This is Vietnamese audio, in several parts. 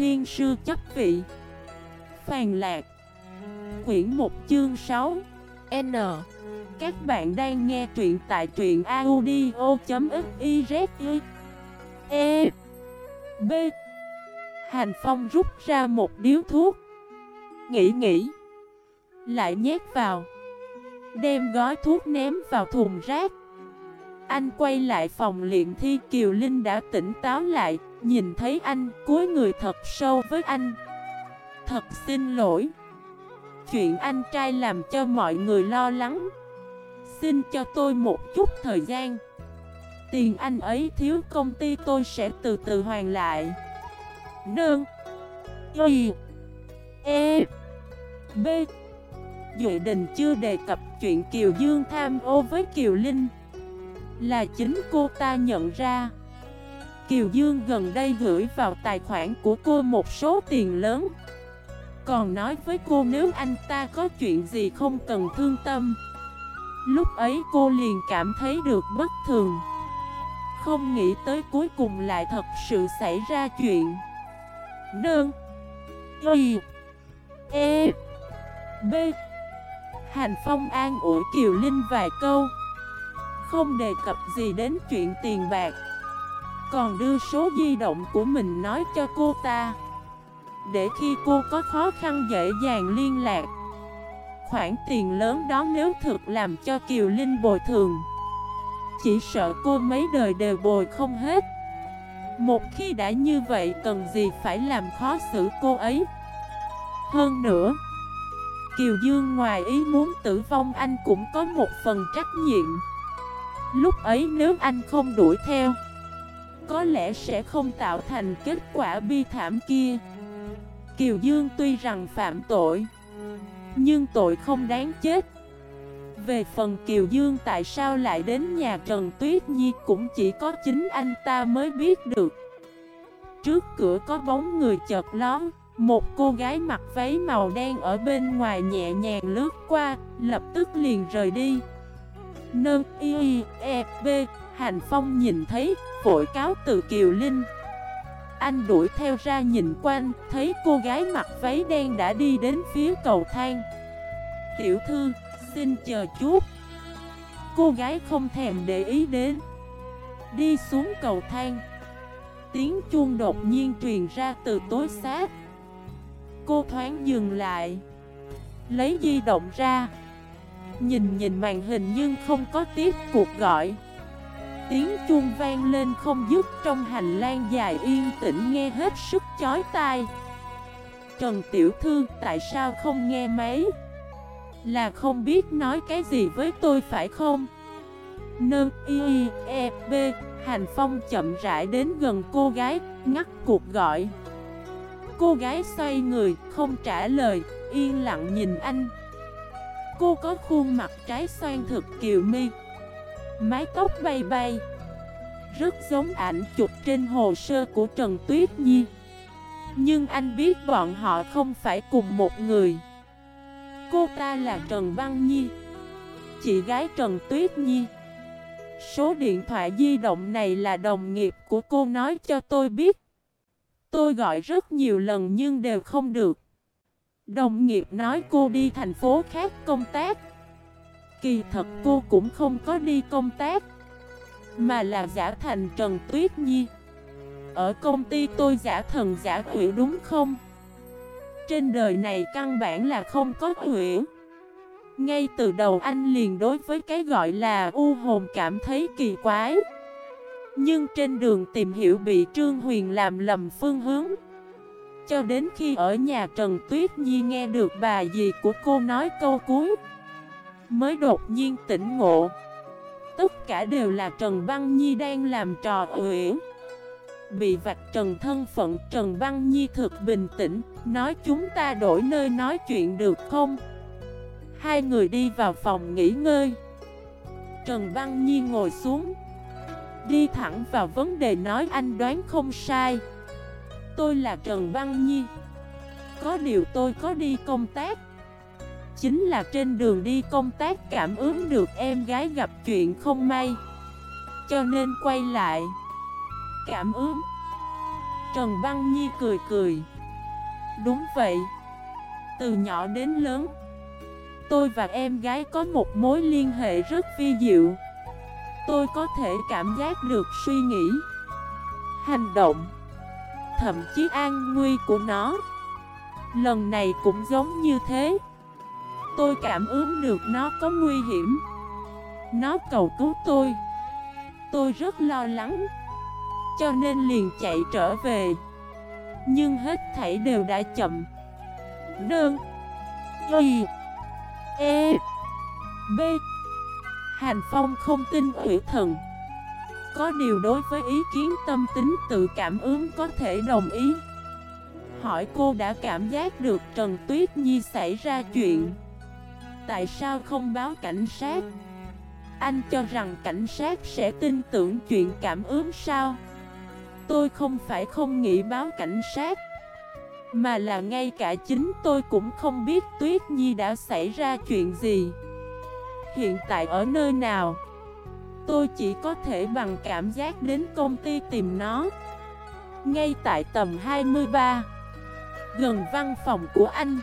thiên sư chấp vị. Phàn lạc. Quyển 1 chương 6 N. Các bạn đang nghe truyện tại truyện audio.xyz E. B. Hành Phong rút ra một điếu thuốc. Nghĩ nghĩ. Lại nhét vào. Đem gói thuốc ném vào thùng rác. Anh quay lại phòng luyện thi Kiều Linh đã tỉnh táo lại. Nhìn thấy anh cúi người thật sâu với anh. Thật xin lỗi. Chuyện anh trai làm cho mọi người lo lắng. Xin cho tôi một chút thời gian. Tiền anh ấy thiếu, công ty tôi sẽ từ từ hoàn lại. Nương. Y. E. B. Duệ Đình chưa đề cập chuyện Kiều Dương tham ô với Kiều Linh. Là chính cô ta nhận ra. Kiều Dương gần đây gửi vào tài khoản của cô một số tiền lớn. Còn nói với cô nếu anh ta có chuyện gì không cần thương tâm. Lúc ấy cô liền cảm thấy được bất thường. Không nghĩ tới cuối cùng lại thật sự xảy ra chuyện. Nương. Y. E. B. Hành Phong an ủi Kiều Linh vài câu. Không đề cập gì đến chuyện tiền bạc. Còn đưa số di động của mình nói cho cô ta. Để khi cô có khó khăn dễ dàng liên lạc, Khoản tiền lớn đó nếu thực làm cho Kiều Linh bồi thường. Chỉ sợ cô mấy đời đều bồi không hết. Một khi đã như vậy cần gì phải làm khó xử cô ấy? Hơn nữa, Kiều Dương ngoài ý muốn tử vong anh cũng có một phần trách nhiệm. Lúc ấy nếu anh không đuổi theo có lẽ sẽ không tạo thành kết quả bi thảm kia. Kiều Dương tuy rằng phạm tội Nhưng tội không đáng chết. Về phần Kiều Dương tại sao lại đến nhà Trần Tuyết Nhi cũng chỉ có chính anh ta mới biết được. Trước cửa có bóng người chợt lón một cô gái mặc váy màu đen ở bên ngoài nhẹ nhàng lướt qua, lập tức liền rời đi. Nâng y e b Hành Phong nhìn thấy, vội cáo từ Kiều Linh. Anh đuổi theo ra nhìn quanh, thấy cô gái mặc váy đen đã đi đến phía cầu thang. Tiểu thư, xin chờ chút. Cô gái không thèm để ý đến. Đi xuống cầu thang. Tiếng chuông đột nhiên truyền ra từ tối sát. Cô thoáng dừng lại Lấy di động ra Nhìn nhìn màn hình nhưng không có tiếp cuộc gọi Tiếng chuông vang lên không dứt trong hành lang dài yên tĩnh nghe hết sức chói tai. Trần Tiểu Thư tại sao không nghe máy? Là không biết nói cái gì với tôi phải không? Nơ y e b Hành Phong chậm rãi đến gần cô gái Ngắt cuộc gọi. Cô gái xoay người, không trả lời, yên lặng nhìn anh. Cô có khuôn mặt trái xoan thực kiều mi Mái tóc bay bay. Rất giống ảnh chụp trên hồ sơ của Trần Tuyết Nhi. Nhưng anh biết bọn họ không phải cùng một người. Cô ta là Trần Văn Nhi, Chị gái Trần Tuyết Nhi. Số điện thoại di động này là đồng nghiệp của cô nói cho tôi biết. Tôi gọi rất nhiều lần nhưng đều không được. Đồng nghiệp nói cô đi thành phố khác công tác. Kỳ thật cô cũng không có đi công tác. Mà là giả thành Trần Tuyết Nhi. Ở công ty tôi giả thần giả quỷ đúng không? Trên đời này căn bản là không có quỷ. Ngay từ đầu anh liền đối với cái gọi là u hồn cảm thấy kỳ quái. Nhưng trên đường tìm hiểu bị Trương Huyền làm lầm phương hướng, Cho đến khi ở nhà Trần Tuyết Nhi nghe được bà dì của cô nói câu cuối Mới đột nhiên tỉnh ngộ. Tất cả đều là Trần Văn Nhi đang làm trò uyển Bị vạch trần thân phận, Trần Văn Nhi thực bình tĩnh, Nói chúng ta đổi nơi nói chuyện được không? Hai người đi vào phòng nghỉ ngơi. Trần Văn Nhi ngồi xuống, Đi thẳng vào vấn đề nói anh đoán không sai. Tôi là Trần Văn Nhi. Có điều tôi có đi công tác. Chính là trên đường đi công tác cảm ứng được em gái gặp chuyện không may. Cho nên quay lại. Cảm ứng. Trần Băng Nhi cười cười. Đúng vậy. Từ nhỏ đến lớn, Tôi và em gái có một mối liên hệ rất vi diệu. Tôi có thể cảm giác được suy nghĩ, Hành động, Thậm chí an nguy của nó. Lần này cũng giống như thế. Tôi cảm ứng được nó có nguy hiểm. Nó cầu cứu tôi. Tôi rất lo lắng. Cho nên liền chạy trở về. Nhưng hết thảy đều đã chậm. Đơn. Y. E. B. Hành Phong không tin ủy thần. Có điều đối với ý kiến tâm tính tự cảm ứng có thể đồng ý. Hỏi cô đã cảm giác được Trần Tuyết Nhi xảy ra chuyện. Tại sao không báo cảnh sát? Anh cho rằng cảnh sát sẽ tin tưởng chuyện cảm ứng sao? Tôi không phải không nghĩ báo cảnh sát, Mà là ngay cả chính tôi cũng không biết Tuyết Nhi đã xảy ra chuyện gì. Hiện tại ở nơi nào? Tôi chỉ có thể bằng cảm giác đến công ty tìm nó. Ngay tại tầm 23 Gần văn phòng của anh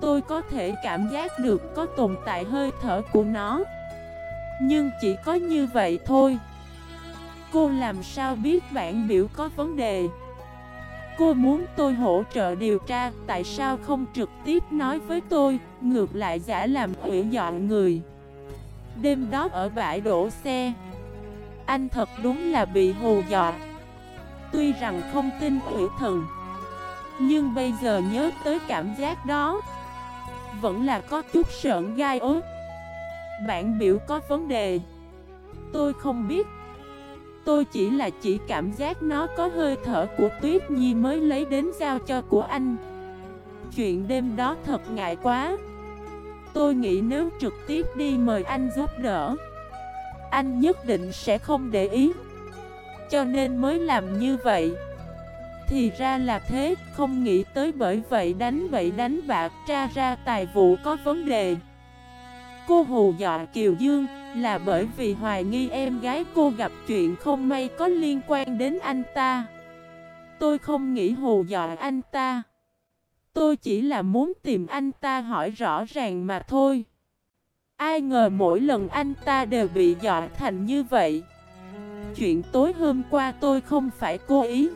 Tôi có thể cảm giác được có tồn tại hơi thở của nó. Nhưng chỉ có như vậy thôi. Cô làm sao biết bản biểu có vấn đề? Cô muốn tôi hỗ trợ điều tra, Tại sao không trực tiếp nói với tôi? Ngược lại giả làm hủy dọn người. Đêm đó ở bãi đổ xe. Anh thật đúng là bị hù dọa. Tuy rằng không tin hủy thần. Nhưng bây giờ nhớ tới cảm giác đó. Vẫn là có chút sợn gai ớt Bản biểu có vấn đề. Tôi không biết. Tôi chỉ là chỉ cảm giác nó có hơi thở của Tuyết Nhi mới lấy đến giao cho của anh. Chuyện đêm đó thật ngại quá. Tôi nghĩ nếu trực tiếp đi mời anh giúp đỡ, Anh nhất định sẽ không để ý. Cho nên mới làm như vậy. Thì ra là thế, không nghĩ tới bởi vậy đánh bậy đánh bạc tra ra tài vụ có vấn đề. Cô hù dọa Kiều Dương là bởi vì hoài nghi em gái cô gặp chuyện không may có liên quan đến anh ta. Tôi không nghĩ hù dọa anh ta. Tôi chỉ là muốn tìm anh ta hỏi rõ ràng mà thôi. Ai ngờ mỗi lần anh ta đều bị dọa thành như vậy. Chuyện tối hôm qua tôi không phải cố ý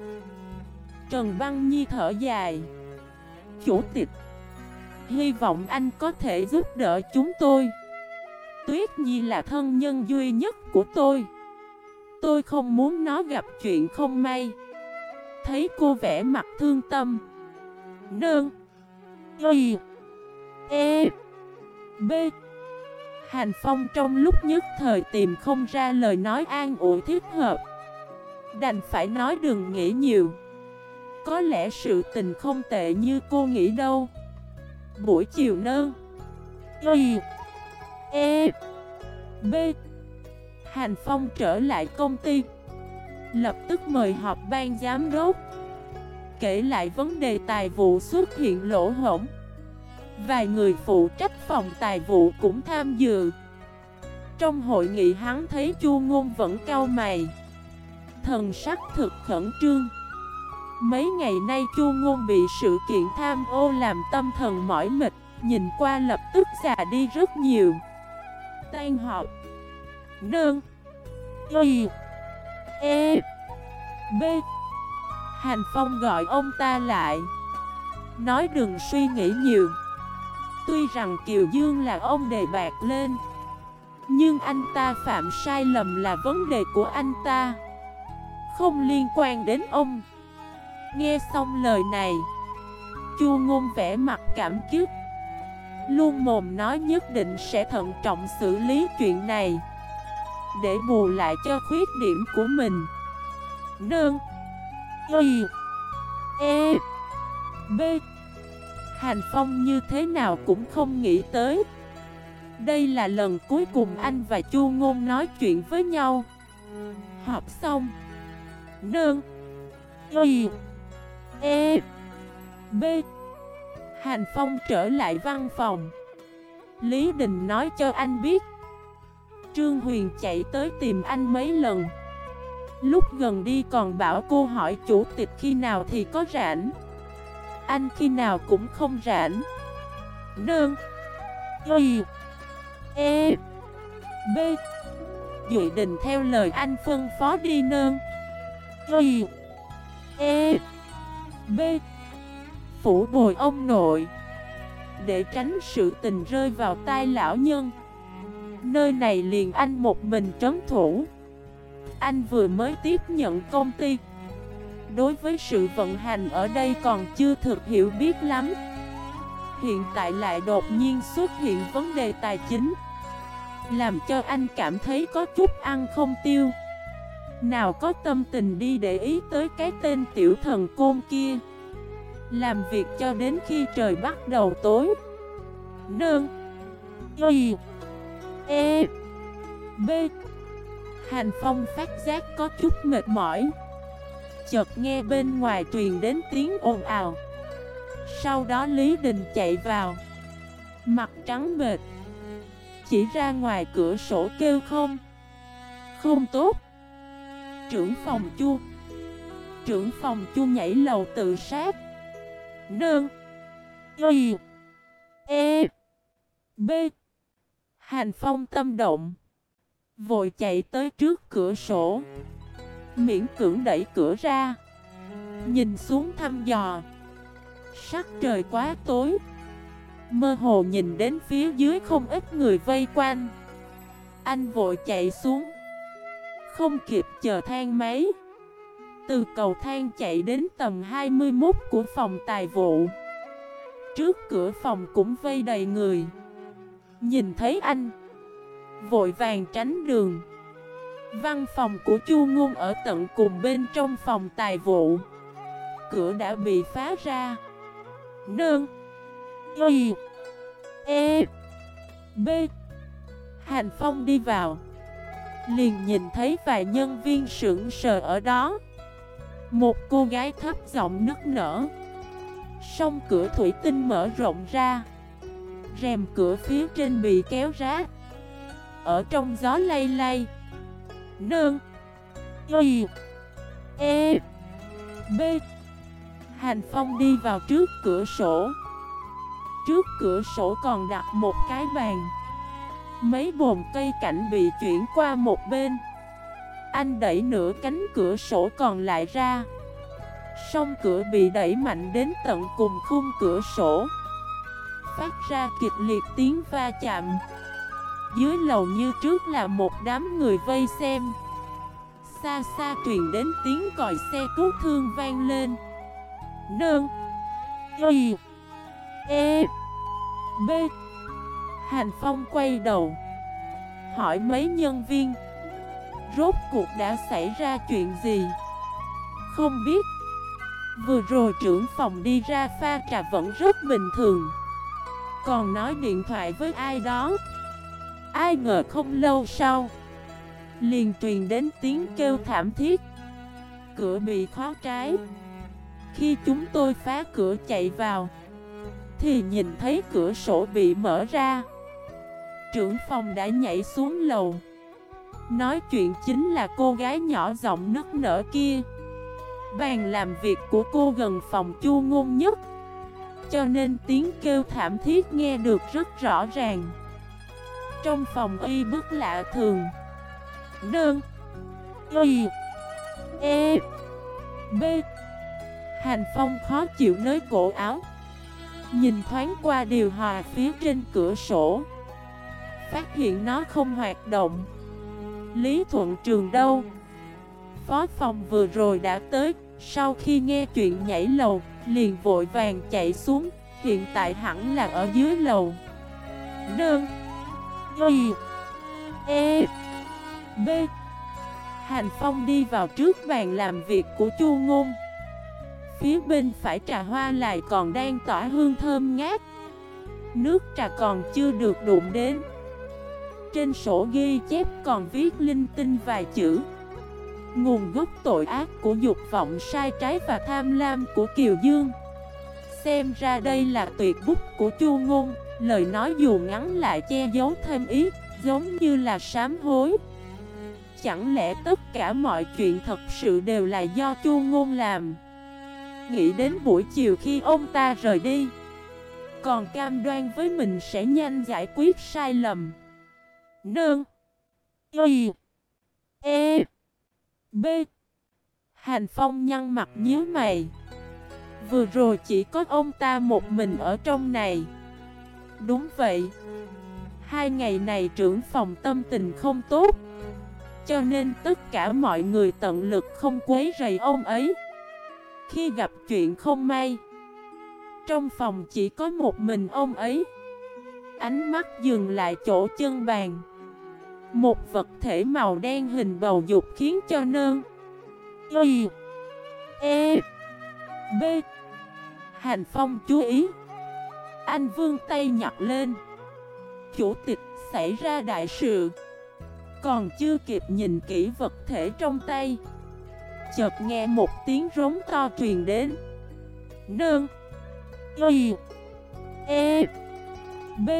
Trần Băng Nhi thở dài. Chủ tịch, Hy vọng anh có thể giúp đỡ chúng tôi. Tuyết Nhi là thân nhân duy nhất của tôi. Tôi không muốn nó gặp chuyện không may. Thấy cô vẻ mặt thương tâm. Nương, Y E B. Hành Phong trong lúc nhất thời tìm không ra lời nói an ủi thiết hợp. Đành phải nói đừng nghĩ nhiều. Có lẽ sự tình không tệ như cô nghĩ đâu. Buổi chiều nơn Y. E. B. Hành Phong trở lại công ty. Lập tức mời họp ban giám đốc. Kể lại vấn đề tài vụ xuất hiện lỗ hổng. Vài người phụ trách phòng tài vụ cũng tham dự. Trong hội nghị hắn thấy Chu Ngôn vẫn cau mày. Thần sắc thực khẩn trương. Mấy ngày nay Chu Ngôn bị sự kiện tham ô làm tâm thần mỏi mệt, Nhìn qua lập tức già đi rất nhiều. Tan họp. Đơn. Y. E. B. Hành Phong gọi ông ta lại. Nói đừng suy nghĩ nhiều. Tuy rằng Kiều Dương là ông đề bạc lên, Nhưng anh ta phạm sai lầm là vấn đề của anh ta. Không liên quan đến ông. Nghe xong lời này, Chu ngôn vẽ mặt cảm kích. Luôn mồm nói nhất định sẽ thận trọng xử lý chuyện này, Để bù lại cho khuyết điểm của mình. Nương, Y E B. Hành Phong như thế nào cũng không nghĩ tới. Đây là lần cuối cùng anh và Chu Ngôn nói chuyện với nhau. Họp xong. Nương, Y E B. Hành Phong trở lại văn phòng. Lý Đình nói cho anh biết. Trương Huyền chạy tới tìm anh mấy lần. Lúc gần đi còn bảo cô hỏi chủ tịch khi nào thì có rảnh. Anh khi nào cũng không rảnh. Nương. Y. E. B. Duy Đình theo lời anh phân phó đi nương. Y. E. B. Phủ bồi ông nội. Để tránh sự tình rơi vào tai lão nhân. Nơi này liền anh một mình trấn thủ. Anh vừa mới tiếp nhận công ty. Đối với sự vận hành ở đây còn chưa thực hiểu biết lắm. Hiện tại lại đột nhiên xuất hiện vấn đề tài chính. Làm cho anh cảm thấy có chút ăn không tiêu. Nào có tâm tình đi để ý tới cái tên tiểu thần côn kia? Làm việc cho đến khi trời bắt đầu tối. Nương. Y. E. B. Hành Phong phát giác có chút mệt mỏi. Chợt nghe bên ngoài truyền đến tiếng ồn ào. Sau đó Lý Đình chạy vào. Mặt trắng bệt Chỉ ra ngoài cửa sổ kêu không. Không tốt. Trưởng phòng chu Trưởng phòng chu nhảy lầu tự sát. Nương. Y. E. B. Hành phong tâm động. Vội chạy tới trước cửa sổ. Miễn cưỡng đẩy cửa ra. Nhìn xuống thăm dò. Sắc trời quá tối. Mơ hồ nhìn đến phía dưới không ít người vây quanh. Anh vội chạy xuống. Không kịp chờ thang máy. Từ cầu thang chạy đến tầng 21 của phòng tài vụ. Trước cửa phòng cũng vây đầy người. Nhìn thấy anh, Vội vàng tránh đường. Văn phòng của Chu Ngôn ở tận cùng bên trong phòng tài vụ. Cửa đã bị phá ra. Nương Y E B. Hành Phong đi vào. Liền nhìn thấy vài nhân viên sững sờ ở đó. Một cô gái thấp giọng nức nở. Song cửa thủy tinh mở rộng ra. Rèm cửa phía trên bị kéo rát Ở trong gió lay lay. Nương. Y. E. B. Hành Phong đi vào trước cửa sổ. Trước cửa sổ còn đặt một cái bàn. Mấy bồn cây cảnh bị chuyển qua một bên. Anh đẩy nửa cánh cửa sổ còn lại ra. Song cửa bị đẩy mạnh đến tận cùng khung cửa sổ. Phát ra kịch liệt tiếng va chạm. Dưới lầu như trước là một đám người vây xem. Xa xa truyền đến tiếng còi xe cứu thương vang lên. Nương. Y. E. B. Hành Phong quay đầu, Hỏi mấy nhân viên, Rốt cuộc đã xảy ra chuyện gì? Không biết. Vừa rồi trưởng phòng đi ra pha trà vẫn rất bình thường, Còn nói điện thoại với ai đó? Ai ngờ không lâu sau, Liền truyền đến tiếng kêu thảm thiết, Cửa bị khóa trái. Khi chúng tôi phá cửa chạy vào, Thì nhìn thấy cửa sổ bị mở ra. Trưởng phòng đã nhảy xuống lầu. Nói chuyện chính là cô gái nhỏ giọng nức nở kia. Bàn làm việc của cô gần phòng chu ngôn nhất, Cho nên tiếng kêu thảm thiết nghe được rất rõ ràng. Trong phòng y bức lạ thường. Đơn, Y E B. Hành Phong khó chịu nới cổ áo. Nhìn thoáng qua điều hòa phía trên cửa sổ. Phát hiện nó không hoạt động. Lý Thuận Trường đâu? Phó phòng vừa rồi đã tới, Sau khi nghe chuyện nhảy lầu, Liền vội vàng chạy xuống, Hiện tại hẳn là ở dưới lầu. Đơn Y E B. Hành Phong đi vào trước bàn làm việc của Chu Ngôn. Phía bên phải trà hoa lại còn đang tỏa hương thơm ngát. Nước trà còn chưa được đụng đến. Trên sổ ghi chép còn viết linh tinh vài chữ. Nguồn gốc tội ác của dục vọng sai trái và tham lam của Kiều Dương. Xem ra đây là tuyệt bút của Chu Ngôn, Lời nói dù ngắn lại che giấu thêm ý, Giống như là sám hối. Chẳng lẽ tất cả mọi chuyện thật sự đều là do Chu Ngôn làm? Nghĩ đến buổi chiều khi ông ta rời đi, Còn cam đoan với mình sẽ nhanh giải quyết sai lầm. Nương. Y. E. B. Hành Phong nhăn mặt nhíu mày. Vừa rồi chỉ có ông ta một mình ở trong này. Đúng vậy. Hai ngày này trưởng phòng tâm tình không tốt. Cho nên tất cả mọi người tận lực không quấy rầy ông ấy. Khi gặp chuyện không may, Trong phòng chỉ có một mình ông ấy. Ánh mắt dừng lại chỗ chân bàn. Một vật thể màu đen hình bầu dục khiến cho nơn, Y E B. Hành Phong chú ý. Anh vương tay nhặt lên. Chủ tịch, xảy ra đại sự. Còn chưa kịp nhìn kỹ vật thể trong tay, Chợt nghe một tiếng rống to truyền đến. Nương Y E B.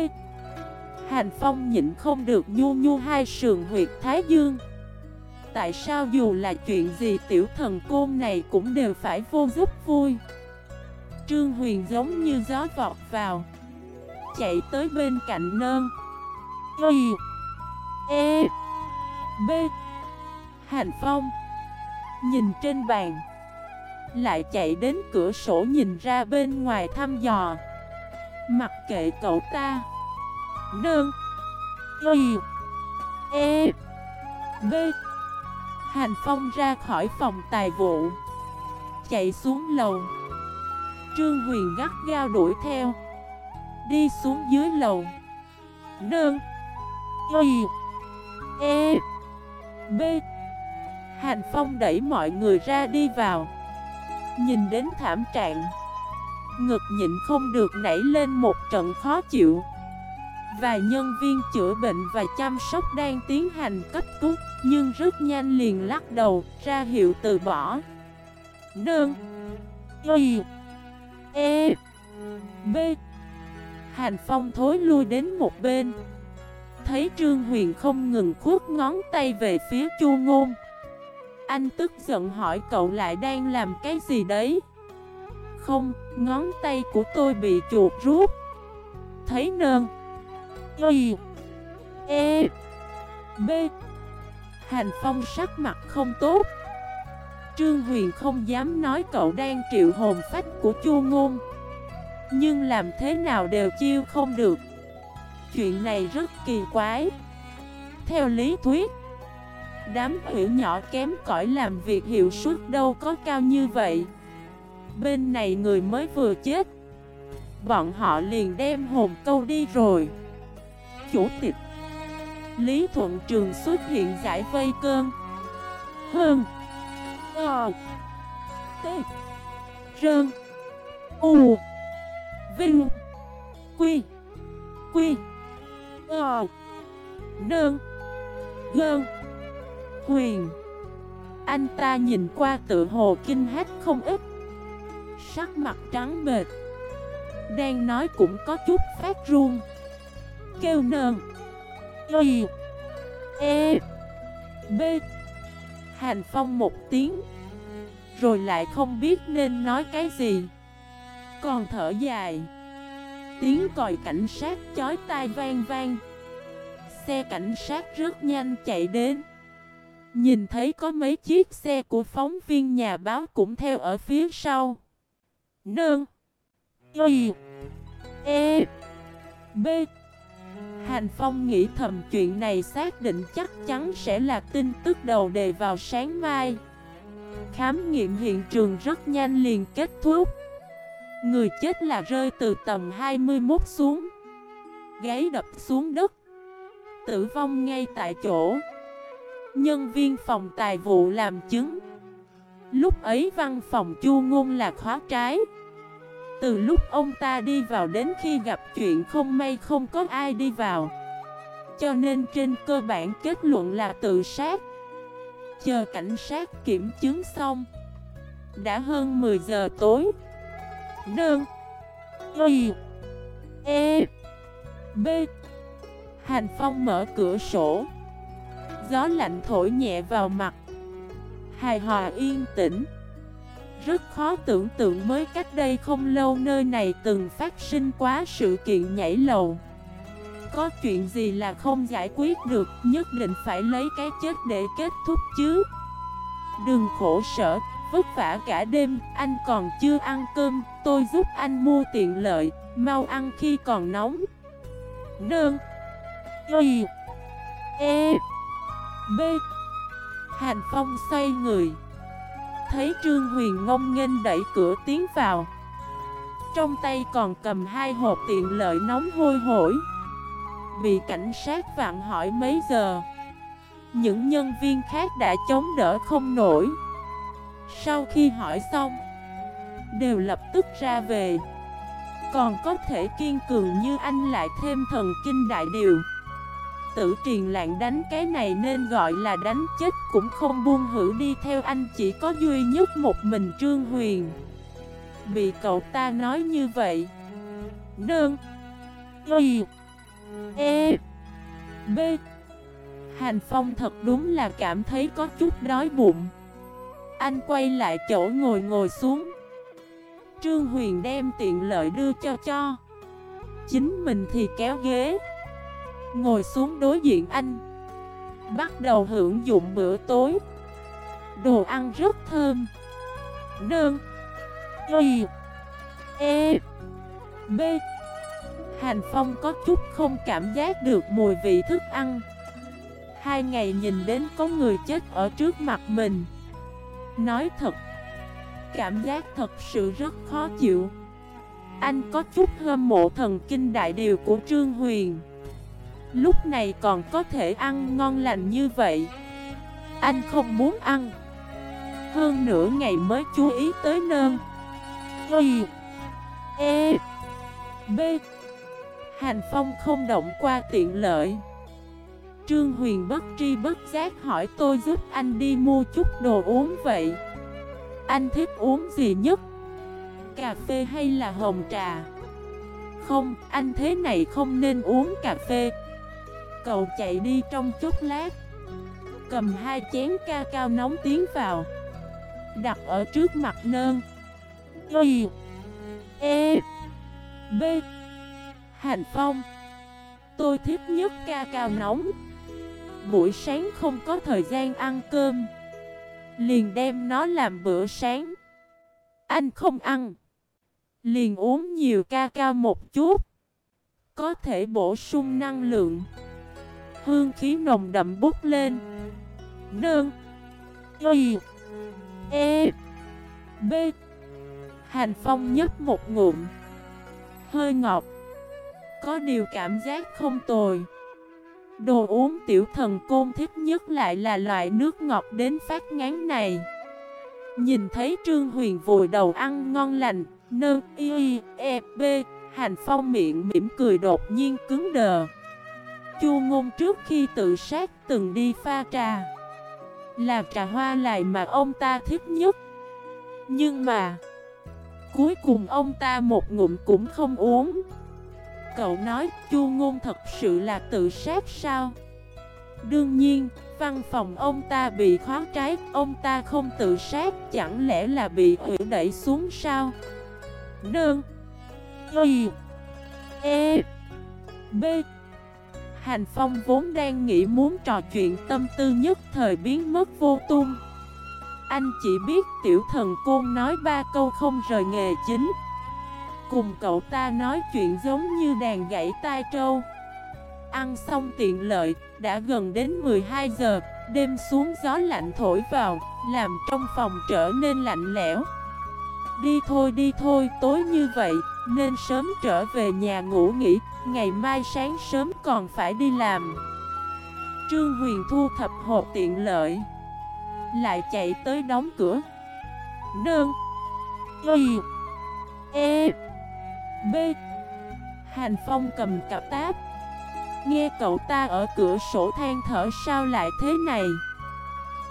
Hành Phong nhịn không được nhu nhu hai sườn huyệt Thái Dương. Tại sao dù là chuyện gì tiểu thần côn này cũng đều phải vô giúp vui? Trương Huyền giống như gió vọt vào, Chạy tới bên cạnh nơn. Y E B. Hành Phong Nhìn trên bàn, Lại chạy đến cửa sổ nhìn ra bên ngoài thăm dò. Mặc kệ cậu ta nương. Y E. B Hành Phong ra khỏi phòng tài vụ. Chạy xuống lầu. Trương Huyền gắt gao đuổi theo. Đi xuống dưới lầu. Nương. Y E. B Hành Phong đẩy mọi người ra đi vào. Nhìn đến thảm trạng. Ngực nhịn không được nảy lên một trận khó chịu. Và nhân viên chữa bệnh và chăm sóc đang tiến hành cấp cứu Nhưng rất nhanh liền lắc đầu ra hiệu từ bỏ. Nương. Y. E. B. Hành Phong thối lui đến một bên. Thấy Trương Huyền không ngừng khuất ngón tay về phía Chu Ngôn. Anh tức giận hỏi cậu lại đang làm cái gì đấy? Không, ngón tay của tôi bị chuột rút. Thấy nơn Y E B. Hành Phong sắc mặt không tốt. Trương Huyền không dám nói cậu đang triệu hồn phách của Chu Ngôn. Nhưng làm thế nào đều chiêu không được. Chuyện này rất kỳ quái. Theo lý thuyết, Đám hữu nhỏ kém cỏi làm việc hiệu suất đâu có cao như vậy. Bên này người mới vừa chết. Bọn họ liền đem hồn câu đi rồi. Chủ tịch. Lý Thuận Trường xuất hiện giải vây cơn. Hơn Ờ. T. Rơn. U. Vinh. Quy. Quy. Ờ. Nơn. Gơn. Huyền. Anh ta nhìn qua tự hồ kinh hát không ít. Sắc mặt trắng bệt Đang nói cũng có chút phát run. Kêu nơn Y E B. Hành Phong một tiếng. Rồi lại không biết nên nói cái gì. Còn thở dài. Tiếng còi cảnh sát chói tai vang vang. Xe cảnh sát rất nhanh chạy đến. Nhìn thấy có mấy chiếc xe của phóng viên nhà báo cũng theo ở phía sau. Nương. Y. E. B. Hành Phong nghĩ thầm, chuyện này xác định chắc chắn sẽ là tin tức đầu đề vào sáng mai. Khám nghiệm hiện trường rất nhanh liền kết thúc. Người chết là rơi từ tầng 21 xuống, Gáy đập xuống đất, Tử vong ngay tại chỗ. Nhân viên phòng tài vụ làm chứng. Lúc ấy văn phòng chu ngôn là khóa trái từ lúc ông ta đi vào đến khi gặp chuyện không may không có ai đi vào. Cho nên trên cơ bản kết luận là tự sát. Chờ cảnh sát kiểm chứng xong, Đã hơn 10 giờ tối. Đơn, Y E B. Hành Phong mở cửa sổ. Gió lạnh thổi nhẹ vào mặt. Hài hòa yên tĩnh. Rất khó tưởng tượng mới cách đây không lâu nơi này từng phát sinh quá sự kiện nhảy lầu. Có chuyện gì là không giải quyết được, Nhất định phải lấy cái chết để kết thúc chứ. Đừng khổ sở, Vất vả cả đêm, Anh còn chưa ăn cơm, Tôi giúp anh mua tiện lợi, Mau ăn khi còn nóng. Nương. Y. E. B. Hành Phong xoay người. Thấy Trương Huyền ngông nghênh đẩy cửa tiến vào. Trong tay còn cầm hai hộp tiện lợi nóng hôi hổi. Bị cảnh sát vặn hỏi mấy giờ, Những nhân viên khác đã chống đỡ không nổi. Sau khi hỏi xong, Đều lập tức ra về. Còn có thể kiên cường như anh lại thêm thần kinh đại điều. Tử truyền lạng đánh cái này nên gọi là đánh chết cũng không buông hữu đi theo anh, chỉ có duy nhất một mình Trương Huyền. Bị cậu ta nói như vậy. Đơn Y. E. B. Hành Phong thật đúng là cảm thấy có chút đói bụng. Anh quay lại chỗ ngồi ngồi xuống. Trương Huyền đem tiện lợi đưa cho cho. Chính mình thì kéo ghế. Ngồi xuống đối diện anh. Bắt đầu hưởng dụng bữa tối. Đồ ăn rất thơm. Nương. Y. E. B. Hành Phong có chút không cảm giác được mùi vị thức ăn. Hai ngày nhìn đến có người chết ở trước mặt mình. Nói thật, Cảm giác thật sự rất khó chịu. Anh có chút hâm mộ thần kinh đại điều của Trương Huyền. Lúc này còn có thể ăn ngon lành như vậy. Anh không muốn ăn. Hơn nửa ngày mới chú ý tới nơn Y E B. Hành Phong không động qua tiện lợi. Trương Huyền bất tri bất giác hỏi tôi giúp anh đi mua chút đồ uống vậy. Anh thích uống gì nhất? Cà phê hay là hồng trà? Không, anh thế này không nên uống cà phê. Cậu chạy đi trong chốc lát. Cầm hai chén ca cao nóng tiến vào. Đặt ở trước mặt nơn. Y E B. Hành Phong, Tôi thích nhất ca cao nóng. Buổi sáng không có thời gian ăn cơm. Liền đem nó làm bữa sáng. Anh không ăn. Liền uống nhiều ca cao một chút. Có thể bổ sung năng lượng. Hương khí nồng đậm bút lên. Nương. Y. E. B. Hành Phong nhấp một ngụm. Hơi ngọt. Có điều cảm giác không tồi. Đồ uống tiểu thần côn thích nhất lại là loại nước ngọt đến phát ngán này. Nhìn thấy Trương Huyền vùi đầu ăn ngon lành Nơ y e b Hành phong miệng mỉm cười đột nhiên cứng đờ. Chu ngôn trước khi tự sát từng đi pha trà. Là trà hoa lại mà ông ta thích nhất. Nhưng mà, Cuối cùng ông ta một ngụm cũng không uống. Cậu nói, chu ngôn thật sự là tự sát sao? Đương nhiên, Văn phòng ông ta bị khóa trái, Ông ta không tự sát, Chẳng lẽ là bị hủy đẩy xuống sao? Đơn Y. E. B. Hành Phong vốn đang nghĩ muốn trò chuyện tâm tư nhất thời biến mất vô tung. Anh chỉ biết tiểu thần côn nói ba câu không rời nghề chính. Cùng cậu ta nói chuyện giống như đàn gãy tai trâu. Ăn xong tiện lợi, đã gần đến 12 giờ Đêm xuống gió lạnh thổi vào, làm trong phòng trở nên lạnh lẽo. Đi thôi đi thôi, tối như vậy, nên sớm trở về nhà ngủ nghỉ, Ngày mai sáng sớm còn phải đi làm. Trương Huyền thu thập hộp tiện lợi, Lại chạy tới đóng cửa. Nương, Y E B. Hành Phong cầm cặp táp. Nghe cậu ta ở cửa sổ than thở sao lại thế này?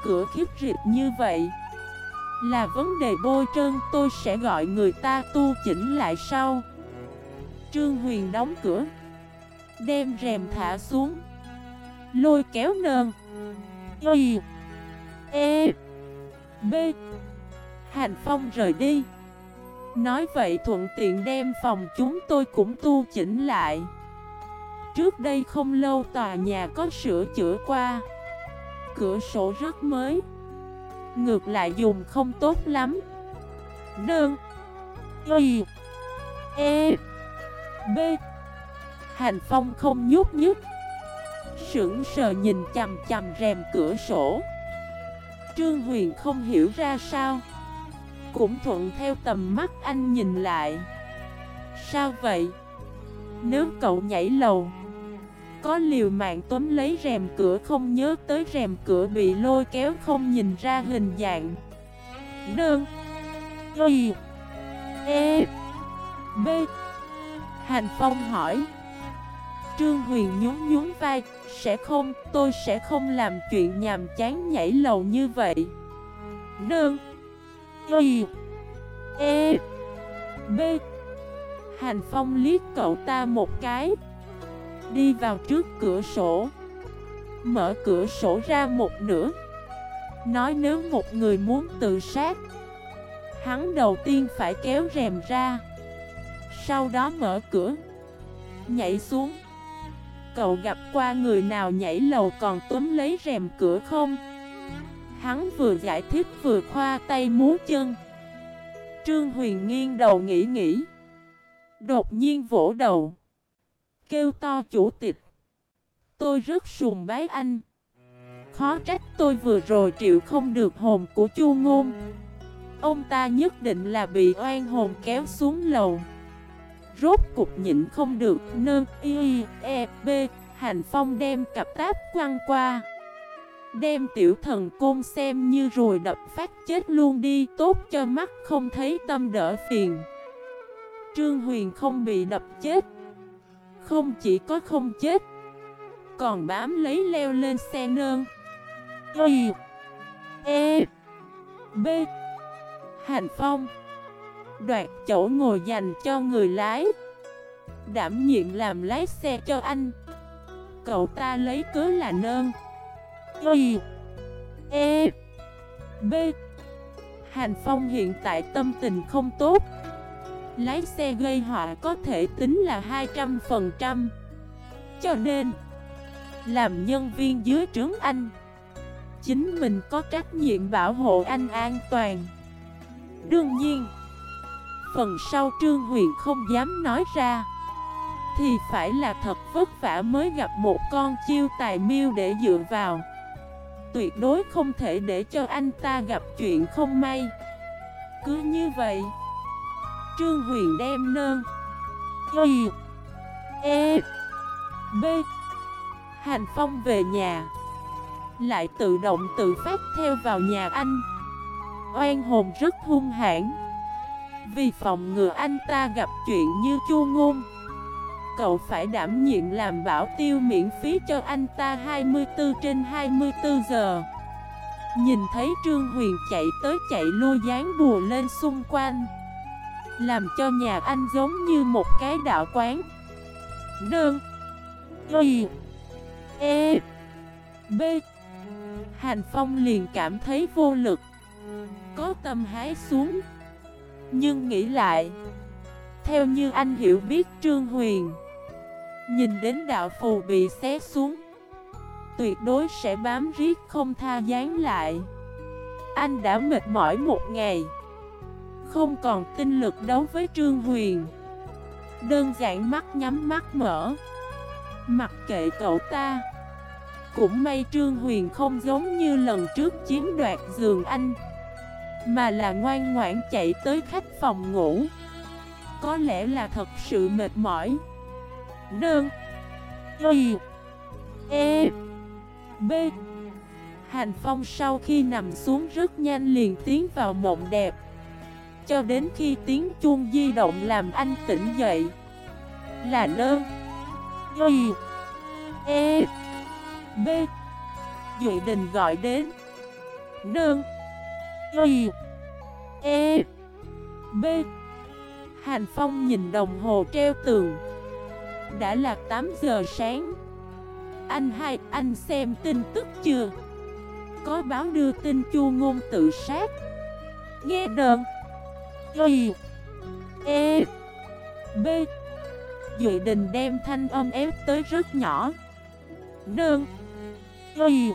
Cửa khiếp rịt như vậy. Là vấn đề bôi trơn, tôi sẽ gọi người ta tu chỉnh lại sau. Trương Huyền đóng cửa, Đem rèm thả xuống. Lôi kéo nơn Y E B. Hành Phong rời đi. Nói vậy thuận tiện đem phòng chúng tôi cũng tu chỉnh lại. Trước đây không lâu tòa nhà có sửa chữa qua. Cửa sổ rất mới. Ngược lại dùng không tốt lắm. Đơn Y. E. B. Hành Phong không nhút nhích. Sững sờ nhìn chầm chầm rèm cửa sổ. Trương Huyền không hiểu ra sao. Cũng thuận theo tầm mắt anh nhìn lại. Sao vậy? Nếu cậu nhảy lầu có liều mạng tóm lấy rèm cửa không nhớ tới rèm cửa bị lôi kéo không nhìn ra hình dạng. Đơn. Y. E. B. Hành Phong hỏi. Trương Huyền nhún nhún vai. Sẽ không, tôi sẽ không làm chuyện nhàm chán nhảy lầu như vậy. Đơn. Y. E. B. Hành Phong liếc cậu ta một cái. Đi vào trước cửa sổ. Mở cửa sổ ra một nửa. Nói nếu một người muốn tự sát, Hắn đầu tiên phải kéo rèm ra. Sau đó mở cửa, Nhảy xuống. Cậu gặp qua người nào nhảy lầu còn túm lấy rèm cửa không? Hắn vừa giải thích vừa khoa tay múa chân. Trương Huyền nghiêng đầu nghĩ nghĩ. Đột nhiên vỗ đầu. Kêu to chủ tịch. Tôi rất sùng bái anh. Khó trách tôi vừa rồi triệu không được hồn của chu ngôn. Ông ta nhất định là bị oan hồn kéo xuống lầu. Rốt cục nhịn không được Nơ y e b Hành phong đem cặp táp quăng qua. Đem tiểu thần côn xem như rồi đập phát chết luôn đi, Tốt cho mắt không thấy tâm đỡ phiền. Trương Huyền không bị đập chết. Không chỉ có không chết, Còn bám lấy leo lên xe nơn. Y E B. Hành phong. Đoạt chỗ ngồi dành cho người lái. Đảm nhiệm làm lái xe cho anh. Cậu ta lấy cớ là nơn. Y E B. Hành Phong hiện tại tâm tình không tốt. Lái xe gây họa có thể tính là 200% Cho nên, Làm nhân viên dưới trướng anh, Chính mình có trách nhiệm bảo hộ anh an toàn. Đương nhiên, Phần sau Trương Huyền không dám nói ra, Thì phải là thật vất vả mới gặp một con chiêu tài miêu để dựa vào. Tuyệt đối không thể để cho anh ta gặp chuyện không may. Cứ như vậy Trương Huyền đem nơn. Y. E. B. Hành Phong về nhà. Lại tự động tự phát theo vào nhà anh. Oan hồn rất hung hãn. Vì phòng ngừa anh ta gặp chuyện như chu ngôn. Cậu phải đảm nhiệm làm bảo tiêu miễn phí cho anh ta 24 trên 24 giờ. Nhìn thấy Trương Huyền chạy tới chạy lui dán bùa lên xung quanh. Làm cho nhà anh giống như một cái đạo quán. Đơn. Y. E. B. Hành Phong liền cảm thấy vô lực. Có tâm hái xuống. Nhưng nghĩ lại, Theo như anh hiểu biết Trương Huyền, Nhìn đến đạo phù bị xé xuống, Tuyệt đối sẽ bám riết không tha dán lại. Anh đã mệt mỏi một ngày. Không còn tinh lực đấu với Trương Huyền. Đơn giản mắt nhắm mắt mở. Mặc kệ cậu ta. Cũng may Trương Huyền không giống như lần trước chiếm đoạt giường anh, Mà là ngoan ngoãn chạy tới khách phòng ngủ. Có lẽ là thật sự mệt mỏi. Đơn. Y. E. B. Hành Phong sau khi nằm xuống rất nhanh liền tiến vào mộng đẹp. Cho đến khi tiếng chuông di động làm anh tỉnh dậy. Là nơ Y. E. B. Duy Đình gọi đến. Nương. Y. E. B. Hành Phong nhìn đồng hồ treo tường. Đã là 8 giờ sáng. Anh hai, anh xem tin tức chưa? Có báo đưa tin chu ngôn tự sát. Nghe đơn Y E. B. Dự Đình đem thanh âm ép tới rất nhỏ. Nương. Y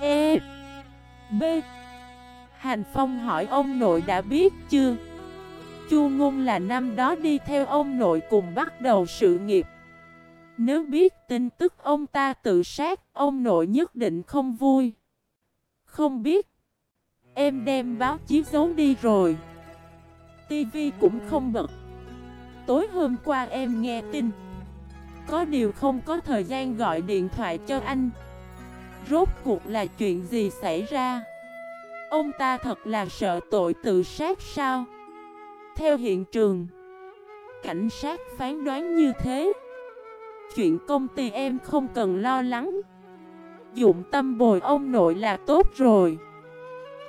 E. B. Hành Phong hỏi ông nội đã biết chưa? Chu Ngôn là năm đó đi theo ông nội cùng bắt đầu sự nghiệp. Nếu biết tin tức ông ta tự sát, Ông nội nhất định không vui. Không biết. Em đem báo chí giấu đi rồi. Tivi cũng không bật. Tối hôm qua em nghe tin, Có điều không có thời gian gọi điện thoại cho anh. Rốt cuộc là chuyện gì xảy ra? Ông ta thật là sợ tội tự sát sao? Theo hiện trường, Cảnh sát phán đoán như thế. Chuyện công ty em không cần lo lắng. Dụng tâm bồi ông nội là tốt rồi.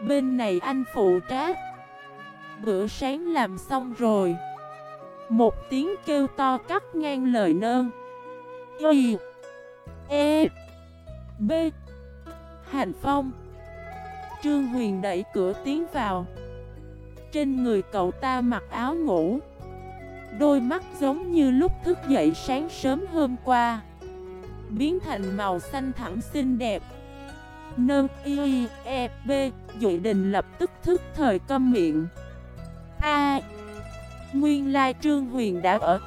Bên này anh phụ trách. Bữa sáng làm xong rồi. Một tiếng kêu to cắt ngang lời nơn. Y E B. Hành Phong. Trương Huyền đẩy cửa tiến vào. Trên người cậu ta mặc áo ngủ. Đôi mắt giống như lúc thức dậy sáng sớm hôm qua. Biến thành màu xanh thẳng xinh đẹp. Nâng y e b. Dụy đình lập tức thức thời câm miệng. A. Nguyên lai Trương Huyền đã ở.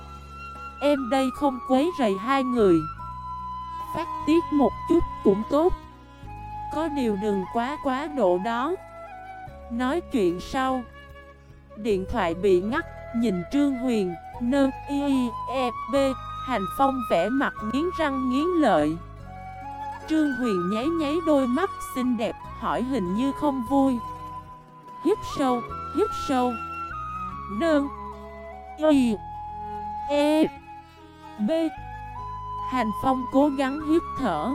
Em đây không quấy rầy hai người. Phát tiết một chút cũng tốt. Có điều đừng quá quá độ đó. Nói chuyện sau. Điện thoại bị ngắt Nhìn Trương Huyền Nơ y e b Hành Phong vẽ mặt nghiến răng nghiến lợi. Trương Huyền nháy nháy đôi mắt xinh đẹp Hỏi hình như không vui. Hiếp sâu, hiếp sâu. Nương. Y. E. B. Hành Phong cố gắng hít thở.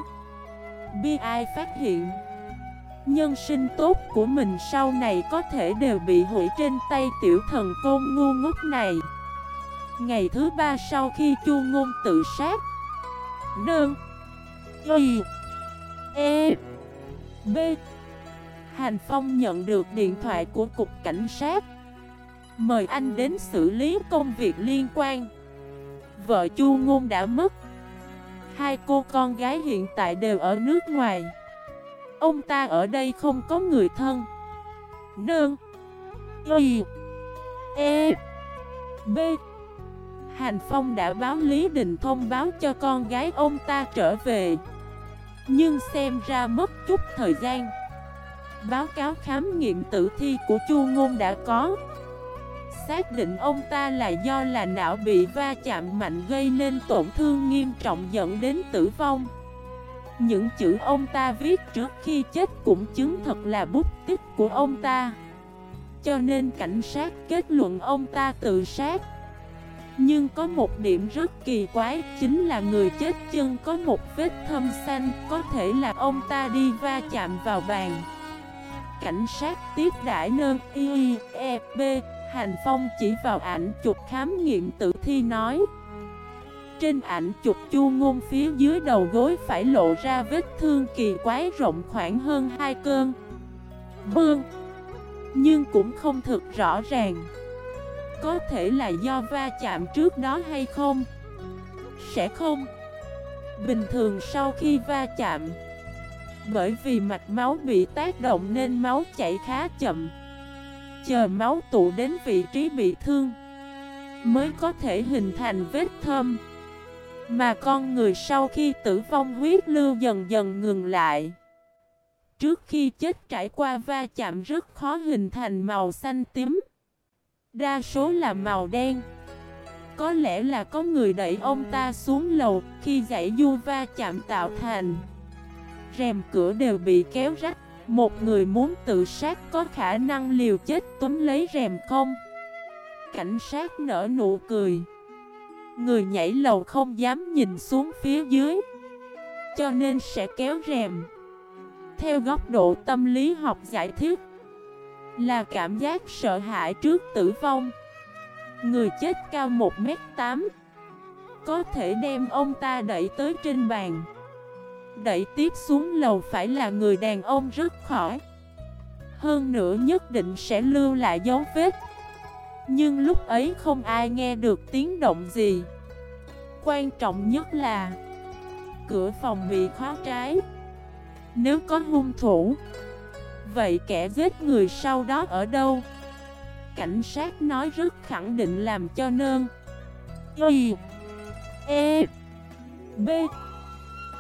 Bi ai phát hiện. Nhân sinh tốt của mình sau này có thể đều bị hủy trên tay tiểu thần côn ngu ngốc này. Ngày thứ ba sau khi chu ngôn tự sát. Nương. Y. E. B. Hành Phong nhận được điện thoại của Cục Cảnh sát. Mời anh đến xử lý công việc liên quan. Vợ Chu Ngôn đã mất. Hai cô con gái hiện tại đều ở nước ngoài. Ông ta ở đây không có người thân. Nương. Y. E. B. Hành Phong đã báo Lý Đình thông báo cho con gái ông ta trở về. Nhưng xem ra mất chút thời gian. Báo cáo khám nghiệm tử thi của Chu Ngôn đã có. Xác định ông ta là do là não bị va chạm mạnh gây nên tổn thương nghiêm trọng dẫn đến tử vong. Những chữ ông ta viết trước khi chết cũng chứng thật là bút tích của ông ta. Cho nên cảnh sát kết luận ông ta tự sát. Nhưng có một điểm rất kỳ quái, Chính là người chết chân có một vết thâm xanh, Có thể là ông ta đi va chạm vào bàn. Cảnh sát tiếp đãi nơn IEB e b Hành Phong chỉ vào ảnh chụp khám nghiệm tử thi nói. Trên ảnh chụp chu ngôn phía dưới đầu gối phải lộ ra vết thương kỳ quái rộng khoảng hơn hai cơn. Bương. Nhưng cũng không thực rõ ràng. Có thể là do va chạm trước đó hay không? Sẽ không. Bình thường sau khi va chạm, Bởi vì mạch máu bị tác động nên máu chảy khá chậm. Chờ máu tụ đến vị trí bị thương Mới có thể hình thành vết thâm. Mà con người sau khi tử vong huyết lưu dần dần ngừng lại. Trước khi chết trải qua va chạm rất khó hình thành màu xanh tím. Đa số là màu đen. Có lẽ là có người đẩy ông ta xuống lầu Khi giải du va chạm tạo thành. Rèm cửa đều bị kéo rách một người muốn tự sát có khả năng liều chết túm lấy rèm không? Cảnh sát nở nụ cười. Người nhảy lầu không dám nhìn xuống phía dưới. Cho nên sẽ kéo rèm. Theo góc độ tâm lý học giải thích, Là cảm giác sợ hãi trước tử vong. Người chết cao 1m8 Có thể đem ông ta đẩy tới trên bàn. Đẩy tiếp xuống lầu phải là người đàn ông rất khỏi. Hơn nữa nhất định sẽ lưu lại dấu vết. Nhưng lúc ấy không ai nghe được tiếng động gì. Quan trọng nhất là, Cửa phòng bị khóa trái. Nếu có hung thủ, Vậy kẻ giết người sau đó ở đâu? Cảnh sát nói rất khẳng định làm cho nơn Y E B.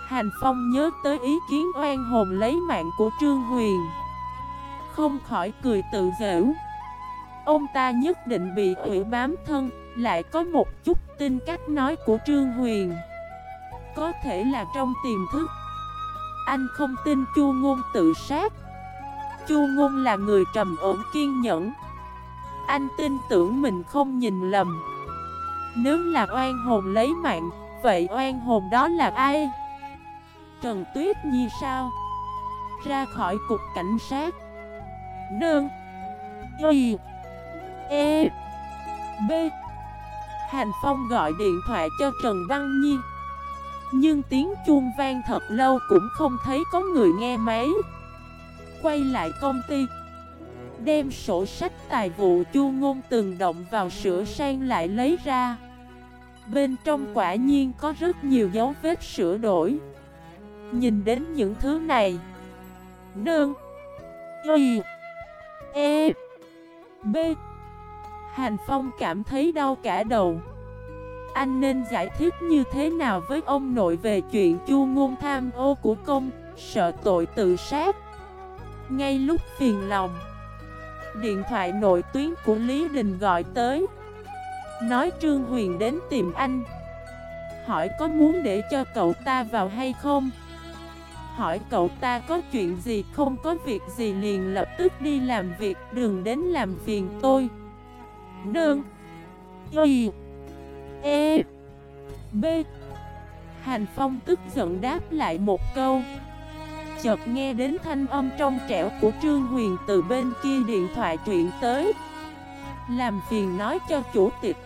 Hành Phong nhớ tới ý kiến oan hồn lấy mạng của Trương Huyền. Không khỏi cười tự giễu. Ông ta nhất định bị ủy bám thân, Lại có một chút tin cách nói của Trương Huyền. Có thể là trong tiềm thức. Anh không tin Chu Ngôn tự sát. Chu Ngôn là người trầm ổn kiên nhẫn. Anh tin tưởng mình không nhìn lầm. Nếu là oan hồn lấy mạng, Vậy oan hồn đó là ai? Trần Tuyết Nhi sao? Ra khỏi cục cảnh sát. Nương, Y. E. B. Hành Phong gọi điện thoại cho Trần Văn Nhi. Nhưng tiếng chuông vang thật lâu cũng không thấy có người nghe máy. Quay lại công ty. Đem sổ sách tài vụ chu ngôn từng động vào sửa sang lại lấy ra. Bên trong quả nhiên có rất nhiều dấu vết sửa đổi. Nhìn đến những thứ này. Nương. Y. E. B. Hành Phong cảm thấy đau cả đầu. Anh nên giải thích như thế nào với ông nội về chuyện chu ngôn tham ô của công, Sợ tội tự sát? Ngay lúc phiền lòng, Điện thoại nội tuyến của Lý Đình gọi tới. Nói Trương Huyền đến tìm anh. Hỏi có muốn để cho cậu ta vào hay không? Hỏi cậu ta có chuyện gì, không có việc gì liền lập tức đi làm việc, Đừng đến làm phiền tôi. Nương. Y. E. B. Hành Phong tức giận đáp lại một câu. Chợt nghe đến thanh âm trong trẻo của Trương Huyền từ bên kia điện thoại chuyện tới. Làm phiền nói cho chủ tịch.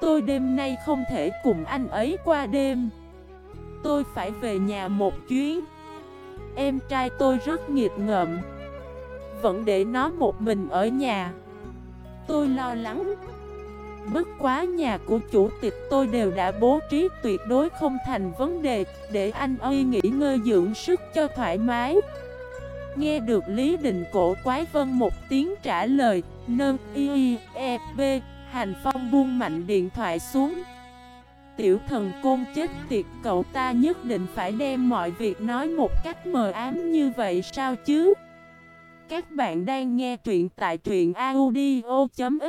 Tôi đêm nay không thể cùng anh ấy qua đêm. Tôi phải về nhà một chuyến. Em trai tôi rất nghiệt ngợm, Vẫn để nó một mình ở nhà. Tôi lo lắng, Bất quá nhà của chủ tịch tôi đều đã bố trí tuyệt đối không thành vấn đề, Để anh ơi nghỉ ngơi dưỡng sức cho thoải mái. Nghe được Lý Đình cổ quái vân một tiếng trả lời, Nâng y e b Hành Phong buông mạnh điện thoại xuống. Tiểu thần côn chết tiệt, cậu ta nhất định phải đem mọi việc nói một cách mờ ám như vậy sao chứ? Các bạn đang nghe truyện tại truyện audio.fif